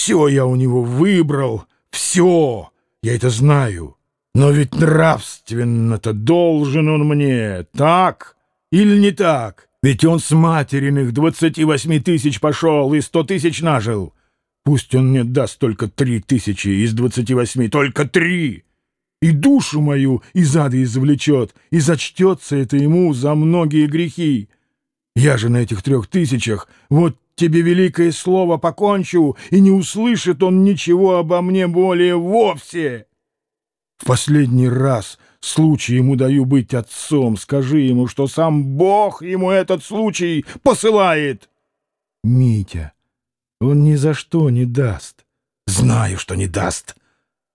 Все я у него выбрал, все, я это знаю. Но ведь нравственно-то должен он мне, так или не так? Ведь он с материных двадцати восьми тысяч пошел и сто тысяч нажил. Пусть он мне даст только три тысячи из двадцати восьми, только три. И душу мою из ада извлечет, и зачтется это ему за многие грехи. Я же на этих трех тысячах, вот тебе великое слово покончу, и не услышит он ничего обо мне более вовсе. В последний раз случай ему даю быть отцом. Скажи ему, что сам Бог ему этот случай посылает. Митя, он ни за что не даст. Знаю, что не даст.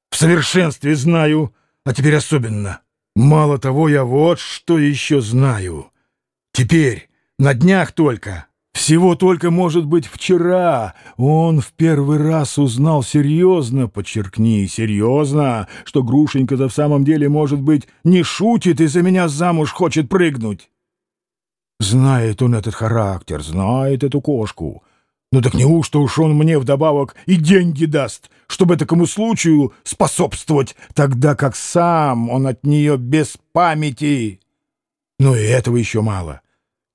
В совершенстве знаю, а теперь особенно. Мало того, я вот что еще знаю. Теперь, на днях только, всего только, может быть, вчера он в первый раз узнал серьезно, подчеркни, серьезно, что Грушенька-то в самом деле, может быть, не шутит и за меня замуж хочет прыгнуть. Знает он этот характер, знает эту кошку. Ну так неужто уж он мне вдобавок и деньги даст, чтобы такому случаю способствовать, тогда как сам он от нее без памяти? Но и этого еще мало.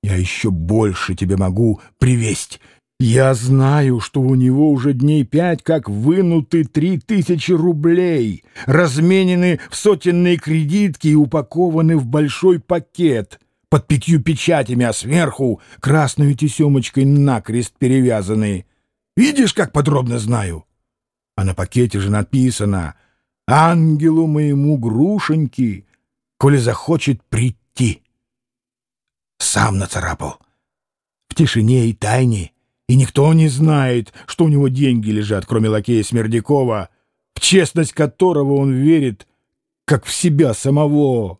Я еще больше тебе могу привесть. Я знаю, что у него уже дней пять как вынуты три тысячи рублей, разменены в сотенные кредитки и упакованы в большой пакет — под пятью печатями, а сверху красной тесемочкой накрест перевязаны. Видишь, как подробно знаю? А на пакете же написано «Ангелу моему грушеньки, коли захочет прийти». Сам нацарапал. В тишине и тайне, и никто не знает, что у него деньги лежат, кроме лакея Смердякова, в честность которого он верит, как в себя самого.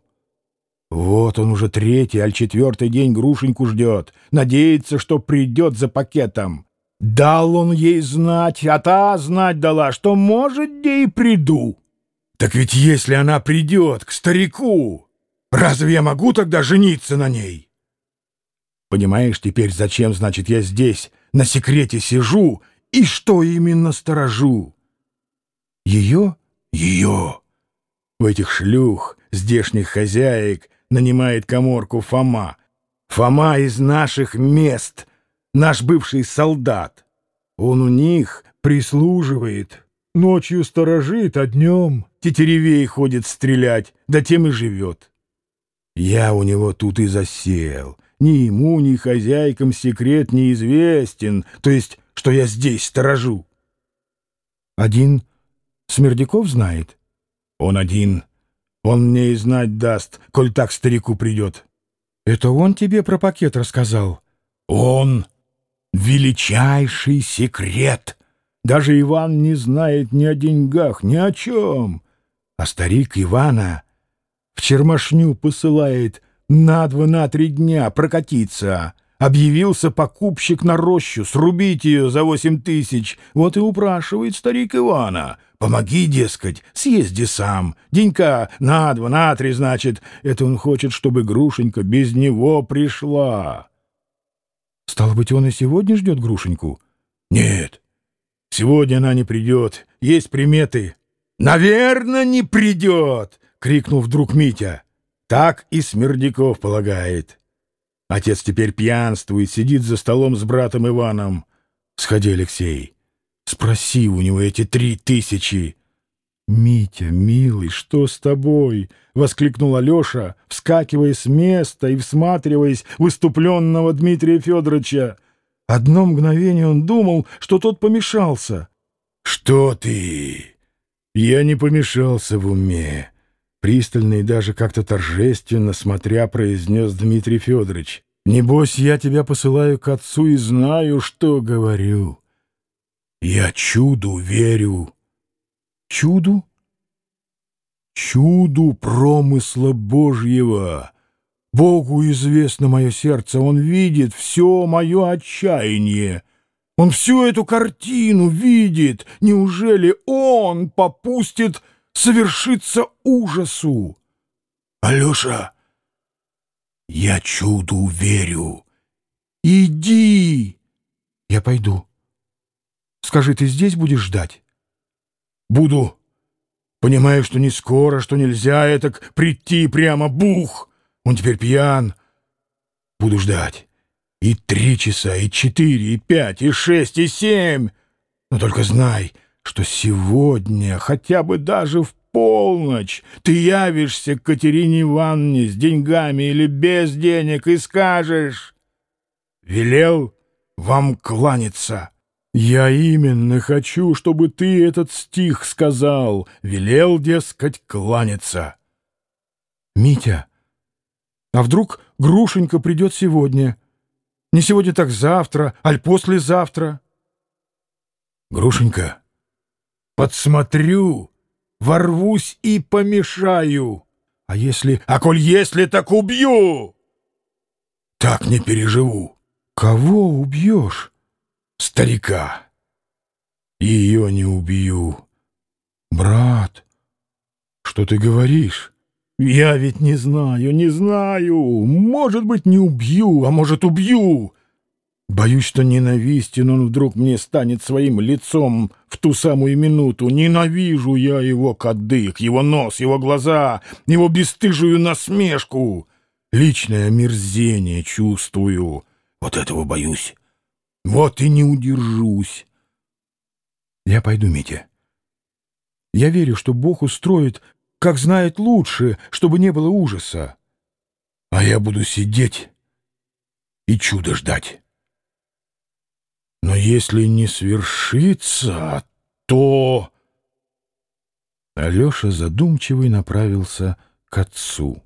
Вот он уже третий, аль четвертый день Грушеньку ждет. Надеется, что придет за пакетом. Дал он ей знать, а та знать дала, что, может, где и приду. Так ведь если она придет к старику, разве я могу тогда жениться на ней? Понимаешь теперь, зачем, значит, я здесь на секрете сижу и что именно сторожу? Ее? Ее. В этих шлюх, здешних хозяек, нанимает коморку Фома. Фома из наших мест, наш бывший солдат. Он у них прислуживает, ночью сторожит, а днем тетеревей ходит стрелять, да тем и живет. Я у него тут и засел. Ни ему, ни хозяйкам секрет неизвестен, то есть, что я здесь сторожу. Один Смердяков знает? Он один он мне и знать даст, коль так старику придет. Это он тебе про пакет рассказал? Он. Величайший секрет. Даже Иван не знает ни о деньгах, ни о чем. А старик Ивана в чермашню посылает на два-на три дня прокатиться. Объявился покупщик на рощу, срубить ее за восемь тысяч. Вот и упрашивает старик Ивана. Помоги, дескать, съезди сам. Денька на два, на три, значит. Это он хочет, чтобы Грушенька без него пришла. Стало быть, он и сегодня ждет Грушеньку? Нет, сегодня она не придет. Есть приметы. «Наверно, не придет!» — крикнул вдруг Митя. Так и Смердяков полагает. Отец теперь пьянствует, сидит за столом с братом Иваном. Сходи, Алексей, спроси у него эти три тысячи. «Митя, милый, что с тобой?» — воскликнул Алеша, вскакивая с места и всматриваясь в выступленного Дмитрия Федоровича. Одно мгновение он думал, что тот помешался. «Что ты? Я не помешался в уме. Пристально и даже как-то торжественно смотря произнес Дмитрий Федорович. «Небось, я тебя посылаю к отцу и знаю, что говорю. Я чуду верю». «Чуду?» «Чуду промысла Божьего». Богу известно мое сердце, Он видит все мое отчаяние. Он всю эту картину видит. Неужели Он попустит совершится ужасу. Алеша, я чуду верю. Иди. Я пойду. Скажи, ты здесь будешь ждать? Буду. Понимаю, что не скоро, что нельзя это прийти прямо, бух. Он теперь пьян. Буду ждать. И три часа, и четыре, и пять, и шесть, и семь. Но только знай, что сегодня, хотя бы даже в полночь, ты явишься к Катерине Ивановне с деньгами или без денег и скажешь «Велел вам кланяться». Я именно хочу, чтобы ты этот стих сказал. Велел, дескать, кланяться. Митя, а вдруг Грушенька придет сегодня? Не сегодня, так завтра, аль послезавтра? Грушенька, подсмотрю, ворвусь и помешаю. А если... А коль если, так убью! Так не переживу. Кого убьешь? Старика. Ее не убью. Брат, что ты говоришь? Я ведь не знаю, не знаю. Может быть, не убью, а может, убью. Боюсь, что ненавистен он вдруг мне станет своим лицом в ту самую минуту. Ненавижу я его кадык, его нос, его глаза, его бесстыжую насмешку. Личное омерзение чувствую. Вот этого боюсь. Вот и не удержусь. Я пойду, Митя. Я верю, что Бог устроит, как знает лучше, чтобы не было ужаса. А я буду сидеть и чудо ждать. Но если не свершится, то... Алеша задумчивый направился к отцу.